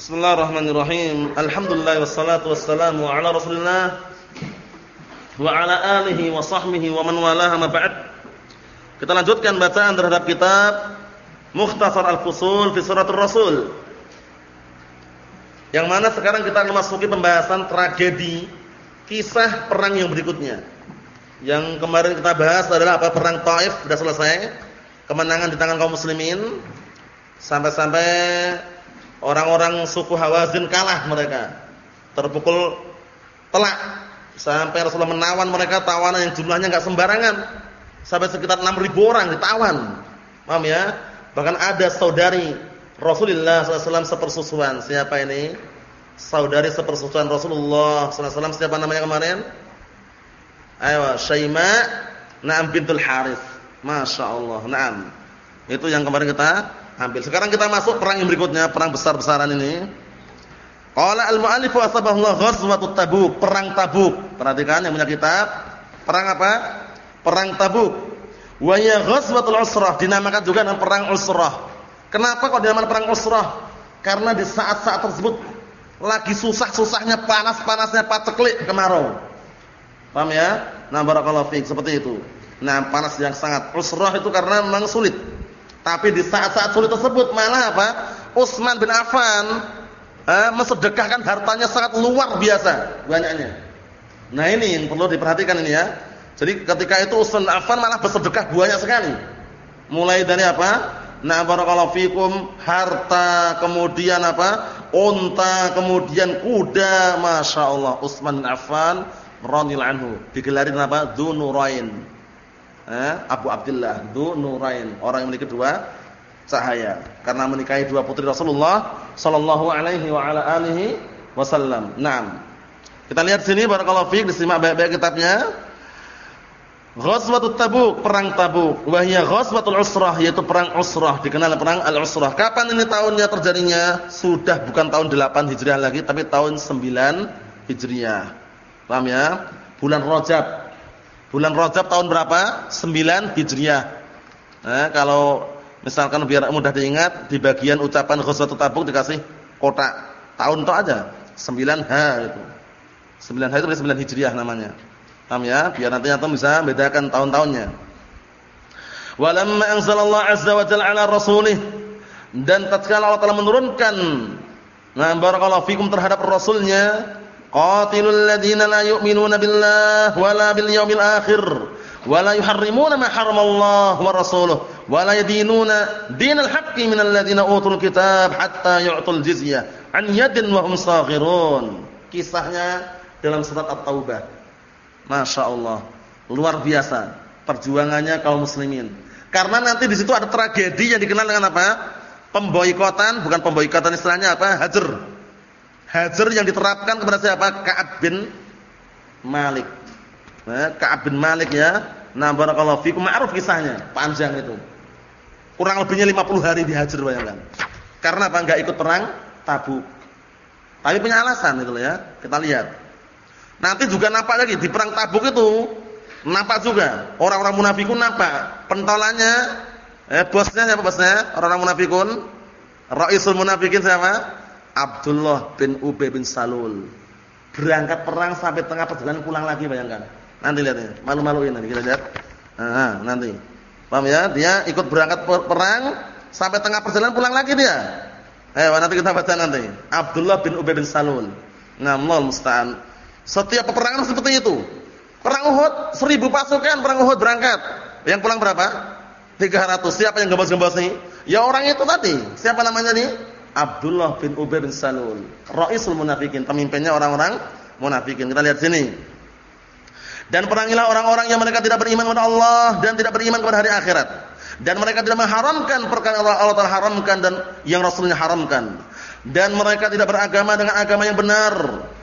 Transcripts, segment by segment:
Bismillahirrahmanirrahim. Alhamdulillah wassalatu wassalamu ala Rasulillah wa ala alihi wa sahbihi wa man walaha ma ba'd. Kita lanjutkan bacaan terhadap kitab Mukhtasar Al-Fusul fi Suratul Rasul. Yang mana sekarang kita akan memasuki pembahasan tragedi kisah perang yang berikutnya. Yang kemarin kita bahas adalah apa? Perang Taif sudah selesai. Kemenangan di tangan kaum muslimin. Sampai-sampai Orang-orang suku Hawazin kalah mereka. Terpukul telak. Sampai Rasulullah menawan mereka tawanan yang jumlahnya enggak sembarangan. Sampai sekitar 6000 orang ditawan. Paham ya? Bahkan ada saudari Rasulullah SAW sepersusuan. Siapa ini? Saudari sepersusuan Rasulullah SAW. Siapa namanya kemarin? Ayo, Syaima Naam bintul Harith. Masya Allah. Naam. Itu yang kemarin kita ambil. Sekarang kita masuk perang yang berikutnya, perang besar-besaran ini. Qala al-mu'allif wa sabahullah ghazwatut Tabuk, perang Tabuk. Perhatikan yang punya kitab, perang apa? Perang Tabuk. Wa ya ghazwatul usrah, dinamakan juga dengan perang usrah. Kenapa kok dinamakan perang usrah? Karena di saat-saat tersebut lagi susah-susahnya, panas-panasnya paceklik kemarau. Paham ya? Nah, barakallahu fiik, seperti itu. Nah, panas yang sangat usrah itu karena memang sulit. Tapi di saat-saat sulit tersebut malah apa? Utsman bin Affan eh, mensedekahkan hartanya sangat luar biasa banyaknya. Nah ini yang perlu diperhatikan ini ya. Jadi ketika itu Utsman bin Affan malah bersedekah banyak sekali. Mulai dari apa? Nah fikum harta kemudian apa? Unta kemudian kuda, masya Allah Utsman bin Affan radhiyallahu anhu digelarin apa? Dzunurain eh, Abu Abdullah Du Nurain, orang yang memiliki dua cahaya karena menikahi dua putri Rasulullah sallallahu alaihi wa ala alihi wasallam. Naam. Kita lihat sini barakallahu fiik disimak baik-baik kitabnya. Ghazwatut Tabuk, perang Tabuk. Wa hiya ghazwatul usrah, yaitu perang usrah, dikenal perang al-usrah. Kapan ini tahunnya terjadinya? Sudah bukan tahun 8 Hijriah lagi, tapi tahun 9 Hijriah. Paham ya? Bulan Rajab Bulan Rajab tahun berapa? 9 Hijriah. Nah, kalau misalkan biar mudah diingat, di bagian ucapan Ghazwatul Tabuk dikasih kotak. Tahun itu aja. 9H itu. 9H itu 9 Hijriah namanya. Paham ya? Biar nanti antum bisa bedakan tahun-tahunnya. Walamma anzalallahu azza wa jalla ala rasulih dan tatkala Allah telah menurunkan nah barakallahu fikum terhadap rasulnya Qatilul ladzina la yu'minuna billahi wala bil yawmil akhir wala yuharrimuna ma haramallahu wa rasuluhu wala yadinuna dinal haqqi minal ladzina utul kitab hatta yu'tul jizyah an yadin wa hum saghirun. Kisahnya dalam surat At-Taubah. Masya Allah, luar biasa perjuangannya kaum muslimin. Karena nanti di situ ada tragedi yang dikenal dengan apa? Pemboikotan, bukan pemboikotan istilahnya apa? Hajar Hajar yang diterapkan kepada siapa? Ka'ab bin Malik. Nah, Ka'ab bin Malik ya. Nah, barakallahu fikum ma'ruf kisahnya, panjang itu. Kurang lebihnya 50 hari dihajar bayangkan. Karena apa? Enggak ikut perang Tabuk. Tapi punya alasan itu ya. Kita lihat. Nanti juga nampak lagi di perang Tabuk itu nampak juga orang-orang munafikun nampak pentolannya eh bosnya siapa bosnya? Orang-orang munafikun. Raisul munafikin siapa? Abdullah bin Ubay bin Salul. Berangkat perang sampai tengah perjalanan pulang lagi bayangkan. Nanti lihat ini, malu-maluin nanti kita lihat. Nah, nanti. Paham ya? Dia ikut berangkat perang sampai tengah perjalanan pulang lagi dia. Eh, nanti kita baca nanti. Abdullah bin Ubay bin Salul. Ngamul musta'an. Setiap peperangan seperti itu. Perang Uhud, seribu pasukan perang Uhud berangkat. Yang pulang berapa? 300. Siapa yang gembos-gembos nih? Ya orang itu tadi. Siapa namanya nih? Abdullah bin Ubay bin Salul, raisul munafikin, pemimpinnya orang-orang munafikin. Kita lihat sini. Dan perangilah orang-orang yang mereka tidak beriman kepada Allah dan tidak beriman kepada hari akhirat. Dan mereka tidak mengharamkan perkara Allah, Allah telah haramkan dan yang Rasulnya haramkan. Dan mereka tidak beragama dengan agama yang benar.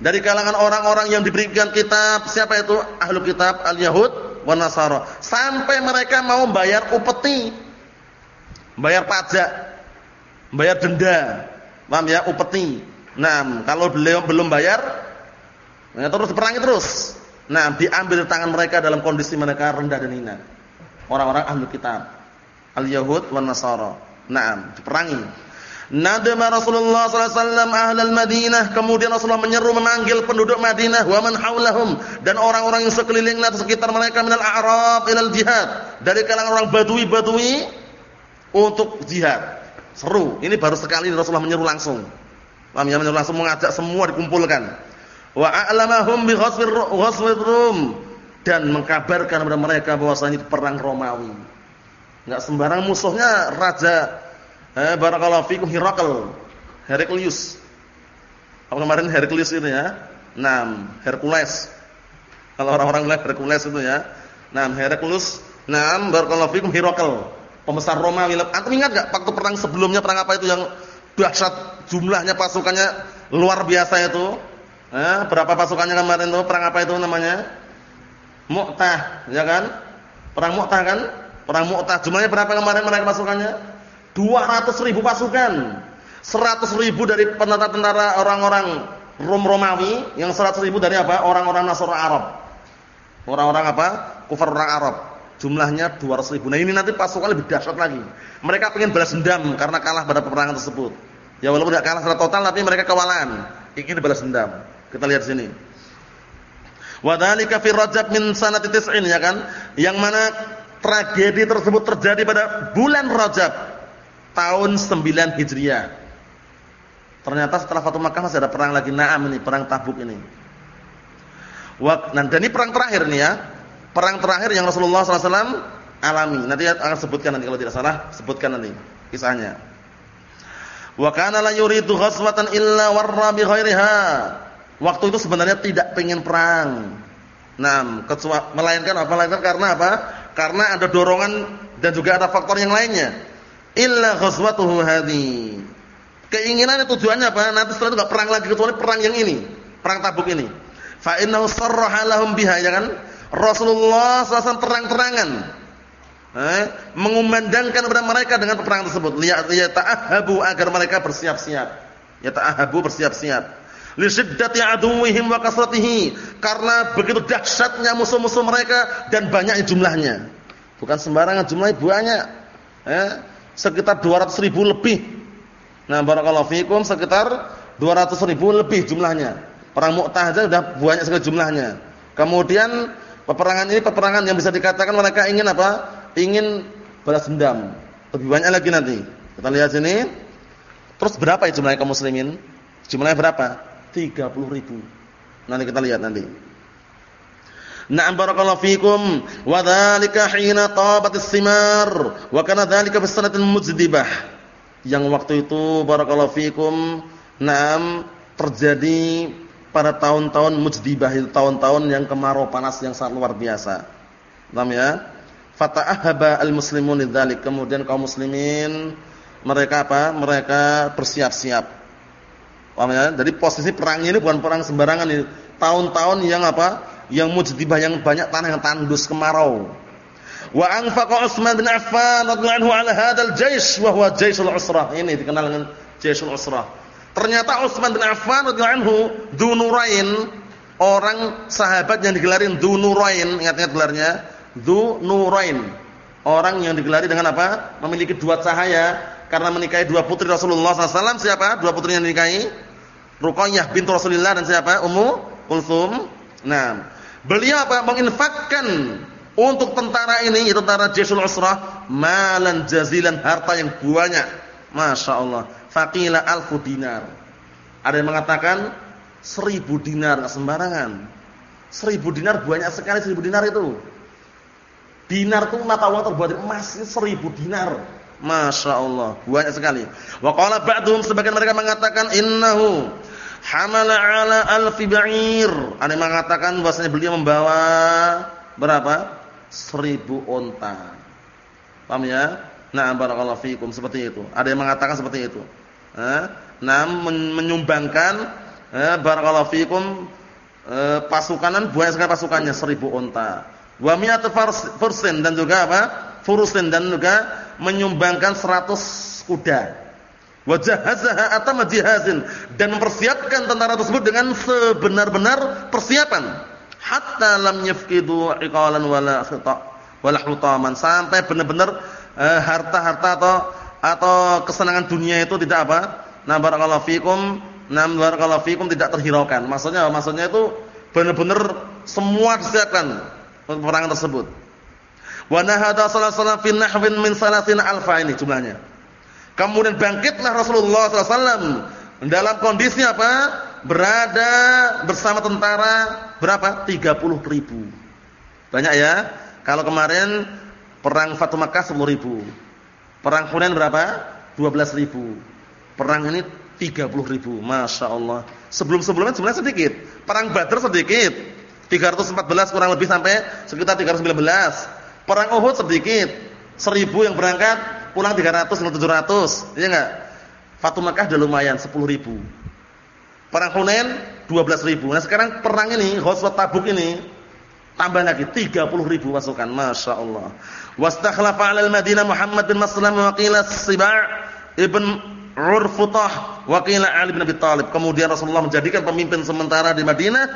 Dari kalangan orang-orang yang diberikan kitab, siapa itu? Ahlu kitab, al-Yahud, wa Nasara. Sampai mereka mau bayar upeti. Bayar pajak bayar denda. Paham ya? Upeti. Nah, kalau beliau belum bayar, nah, terus diperangi terus. Nah, diambil tangan mereka dalam kondisi mereka rendah dan hina. Orang-orang ahli kitab. Al-Yahud wan Nasara. Nah, diperangi. Nadama Rasulullah wasallam ahlal Madinah, kemudian Rasulullah menyeru memanggil penduduk Madinah wa man haulahum dan orang-orang yang sekelilingnya atau sekitar mereka minal a'rab ilal jihad, dari kalangan orang badui-badui untuk jihad. Seru. Ini baru sekali Rasulullah menyeru langsung. Paham ya? Menyeru langsung mengajak semua dikumpulkan. Wa a'lamahum bi ghaswir Rum dan mengkabarkan kepada mereka bahwasanya itu perang Romawi. Enggak sembarang musuhnya raja Eh, barakallahu fikum Hirakal. Heraklius. Apa kemarin Heraklius itu ya? Nam, Hercules. Kalau orang-orang bilang Hercules itu ya. Nam, Heraklius. Nam, barakallahu fikum Hirakal. Pembesar Romawi. Antum ingat enggak waktu perang sebelumnya perang apa itu yang dahsyat jumlahnya pasukannya luar biasa itu? Eh, berapa pasukannya kemarin itu? Perang apa itu namanya? Mu'tah, ya kan? Perang Mu'tah kan? Perang Mu'tah. Jumlahnya berapa kemarin mereka pasukannya? 200 ribu pasukan. 100 ribu dari tentara-tentara orang-orang Rom Romawi, yang 100 ribu dari apa? Orang-orang Nasrani Arab. Orang-orang apa? Kufar orang Arab. Jumlahnya 200 ribu. Nah ini nanti pasukan lebih dahsyat lagi. Mereka ingin balas dendam karena kalah pada peperangan tersebut. Ya walaupun tidak kalah secara total, tapi mereka kewalahan. Ingin balas dendam. Kita lihat sini. Wadhalika fi Rajab min sanati tis'in ya kan? Yang mana tragedi tersebut terjadi pada bulan Rajab tahun 9 Hijriah. Ternyata setelah Fatu Makkah masih ada perang lagi Naam ini, perang Tabuk ini. Nah, dan ini perang terakhir nih ya. Perang terakhir yang Rasulullah SAW alami. Nanti akan sebutkan nanti kalau tidak salah, sebutkan nanti kisahnya. Wa kana la yuridu ghazwatan illa warra bi ghairiha. Waktu itu sebenarnya tidak pengen perang. Nah, melainkan apa? Melainkan karena apa? Karena ada dorongan dan juga ada faktor yang lainnya illa ghazwatuhu hadhi. Keinginannya tujuannya apa? Nanti setelah itu enggak perang lagi kecuali perang yang ini, perang Tabuk ini. Fa innahu sarraha lahum biha ya kan? Rasulullah SAW terang-terangan eh, mengumandangkan kepada mereka dengan peperangan tersebut. Lihat ta'ahabu agar mereka bersiap-siap. Ya ta'ahabu bersiap-siap. Li syiddati aduwwihim wa kasratihi. Karena begitu dahsyatnya musuh-musuh mereka dan banyaknya jumlahnya. Bukan sembarangan jumlahnya banyak. Eh, sekitar 200 ribu lebih. Nah, barakallahu fikum sekitar 200 ribu lebih jumlahnya. Perang Mu'tah saja sudah banyak sekali jumlahnya. Kemudian peperangan ini peperangan yang bisa dikatakan mereka ingin apa? Ingin balas dendam. Lebih banyak lagi nanti. Kita lihat sini. Terus berapa ya jumlahnya kaum muslimin? Jumlahnya berapa? 30 ribu. Nanti kita lihat nanti. Na'am barakallahu fikum wa dzalika hina tabatis simar wa kana dzalika fi sanatil mujdibah. Yang waktu itu barakallahu fikum na'am terjadi pada tahun-tahun mujdibah itu tahun-tahun yang kemarau panas yang sangat luar biasa. Paham ya? Fata'ahaba al-muslimun lidzalik. Kemudian kaum muslimin mereka apa? Mereka bersiap-siap. Paham ya? Jadi posisi perangnya ini bukan perang sembarangan ini. Tahun-tahun yang apa? yang mujdibah yang banyak tanah yang tandus kemarau. Wa anfaqa Utsman bin Affan radhiyallahu anhu ala hadzal jais wa huwa jaisul usrah. Ini dikenal dengan jaisul usrah. Ternyata Utsman bin Affan radhiyallahu anhu dzunurain orang sahabat yang digelarin dzunurain, ingat-ingat gelarnya, dzunurain. Orang yang digelari dengan apa? Memiliki dua cahaya karena menikahi dua putri Rasulullah SAW. Siapa? Dua putri yang dinikahi? Ruqayyah bintu Rasulullah dan siapa? Ummu Kulthum. Nah, Beliau apa? Menginfakkan untuk tentara ini, tentara Jaisul Usrah, malan jazilan, harta yang banyak. Masya Allah. Faqila alfu dinar. Ada yang mengatakan seribu dinar, sembarangan. Seribu dinar banyak sekali seribu dinar itu. Dinar itu mata uang terbuat emas seribu dinar. Masya Allah, banyak sekali. Wa ba'dhum sebagian mereka mengatakan innahu hamala ala alfi ba'ir. Ada yang mengatakan bahwasanya beliau membawa berapa? Seribu onta. Paham ya? Nah, barakallahu fikum seperti itu. Ada yang mengatakan seperti itu. Nah, menyumbangkan eh, barakallahu fikum eh, pasukanan banyak sekali pasukannya seribu onta. Wa mi'atu fursin dan juga apa? Furusin dan juga menyumbangkan seratus kuda wajahazaha atama jihazin dan mempersiapkan tentara tersebut dengan sebenar-benar persiapan hatta lam yafqidu iqalan wala khita wala hutaman sampai benar-benar eh, harta-harta atau atau kesenangan dunia itu tidak apa? Nah barakallahu fikum, nah barakallahu fikum tidak terhiraukan. Maksudnya maksudnya itu benar-benar semua disiapkan untuk peperangan tersebut. Wa nahada sallallahu fi nahwin min salatina alfa ini jumlahnya. Kemudian bangkitlah Rasulullah SAW dalam kondisi apa? Berada bersama tentara berapa? 30 ribu. Banyak ya. Kalau kemarin perang Fatu Makkah 10 ribu. Perang Hunain berapa? 12 ribu. Perang ini 30 ribu. Masya Allah. Sebelum-sebelumnya jumlahnya sedikit. Perang Badr sedikit. 314 kurang lebih sampai sekitar 319. Perang Uhud sedikit. 1000 yang berangkat, pulang 300 700. Iya enggak? Fatu Makkah udah lumayan 10 ribu. Perang Hunain 12 ribu. Nah sekarang perang ini, Ghazwat Tabuk ini tambah lagi 30 ribu pasukan. Masya Allah. Wastakhlafa 'ala al-Madinah Muhammad bin Maslam wa qila Siba' ibn Urfutah wa qila Ali bin Abi Thalib. Kemudian Rasulullah menjadikan pemimpin sementara di Madinah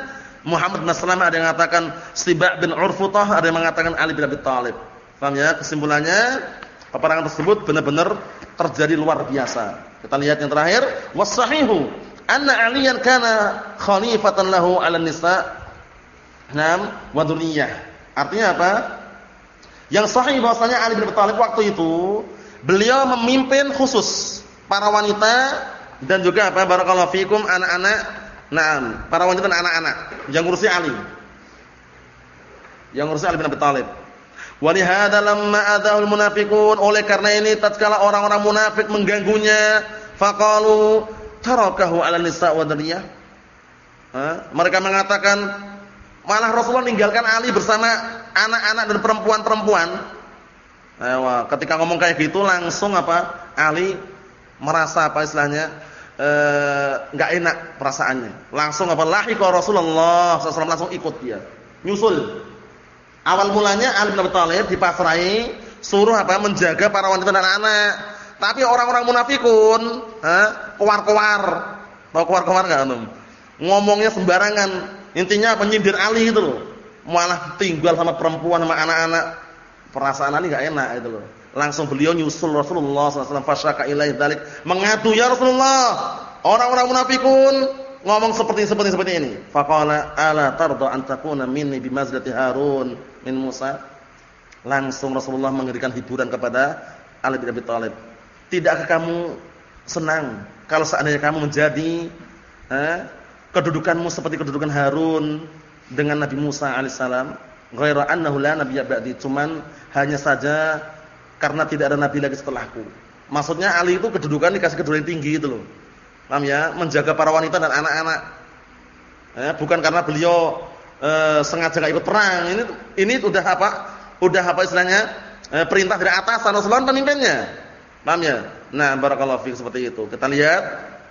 Muhammad bin Maslam ada yang mengatakan Siba' bin Urfutah, ada yang mengatakan Ali bin Abi Thalib. Paham ya? Kesimpulannya peperangan tersebut benar-benar terjadi luar biasa. Kita lihat yang terakhir, was-sahihu anna Aliyan kana khalifatan lahu 'ala nisa' Nam wa Artinya apa? Yang sahih bahwasanya Ali bin Abi Thalib waktu itu beliau memimpin khusus para wanita dan juga apa barakallahu fikum anak-anak. Naam, para wanita dan anak-anak yang ngurusi Ali. Yang ngurusi Ali bin Abi Thalib. Wa lihadza lamma adahul munafiqun oleh karena ini tatkala orang-orang munafik mengganggunya faqalu tarakahu ala nisa wa dzurriyyah. Mereka mengatakan malah Rasulullah meninggalkan Ali bersama anak-anak dan perempuan-perempuan. Nah, ketika ngomong kayak gitu langsung apa? Ali merasa apa istilahnya? enggak eh, enak perasaannya. Langsung apa? Lahiqa Rasulullah SAW langsung ikut dia. Nyusul. Awal mulanya Ali bin Abi Thalib dipasrai suruh apa? menjaga para wanita dan anak-anak. Tapi orang-orang munafikun, eh, kewar-kewar. Tahu kewar-kewar enggak antum? Ngomongnya sembarangan. Intinya penyindir Ali itu loh. Malah tinggal sama perempuan sama anak-anak. Perasaan Ali enggak enak itu loh. Langsung beliau nyusul Rasulullah SAW fasyaka ilaihi mengadu ya Rasulullah orang-orang munafikun ngomong seperti seperti seperti ini. Faqala ala tarda an takuna minni bimazlati Harun min Musa? Langsung Rasulullah memberikan hiburan kepada Ali bin Abi Thalib. Tidakkah kamu senang kalau seandainya kamu menjadi eh, kedudukanmu seperti kedudukan Harun dengan Nabi Musa alaihissalam, ghaira annahu la nabiyya ba'di, cuman hanya saja karena tidak ada nabi lagi setelahku. Maksudnya Ali itu kedudukan dikasih kedudukan tinggi itu loh. Paham ya? Menjaga para wanita dan anak-anak. Eh, bukan karena beliau eh, sengaja enggak ikut perang. Ini ini udah apa? Udah apa istilahnya? Eh, perintah dari atas Rasulullah pemimpinnya. Paham ya? Nah, barakallahu fiik seperti itu. Kita lihat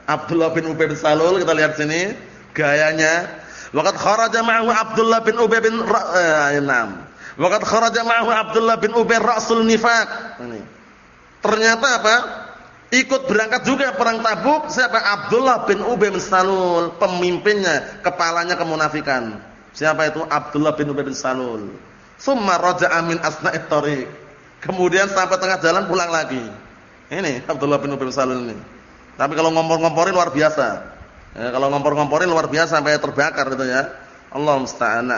Abdullah bin Ubay bin Salul, kita lihat sini gayanya Waqad kharaja ma'ahu Abdullah bin Ubay bin eh, Naam. Waqad kharaja ma'ahu Abdullah bin Ubay ra'sul nifaq. Ternyata apa? Ikut berangkat juga perang Tabuk siapa? Abdullah bin Ubay bin Salul, pemimpinnya, kepalanya kemunafikan. Siapa itu? Abdullah bin Ubay bin Salul. Summa raja'a min asna'it thariq. Kemudian sampai tengah jalan pulang lagi. Ini Abdullah bin Ubay bin Salul ini. Tapi kalau ngompor-ngomporin luar biasa. Ya, kalau ngompor-ngomporin luar biasa sampai terbakar itu ya. Allah musta'an.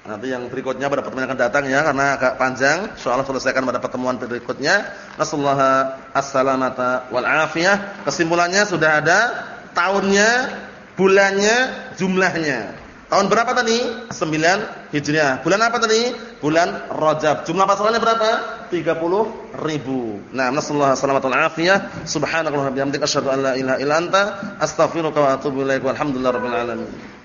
Nanti yang berikutnya pada pertemuan akan datang ya karena agak panjang. Soalnya selesaikan pada pertemuan berikutnya. Nasallahu as-salamata wal afiyah. Kesimpulannya sudah ada tahunnya, bulannya, jumlahnya. Tahun berapa tadi? 9 Hijriah. Bulan apa tadi? Bulan Rajab. Jumlah pasukannya berapa? 30 ribu. Nah, nasallahu salamatul afiyah. Subhanakallahumma bihamdika asyhadu an la ilaha illa anta astaghfiruka wa atubu ilaik. Walhamdulillahirabbil alamin.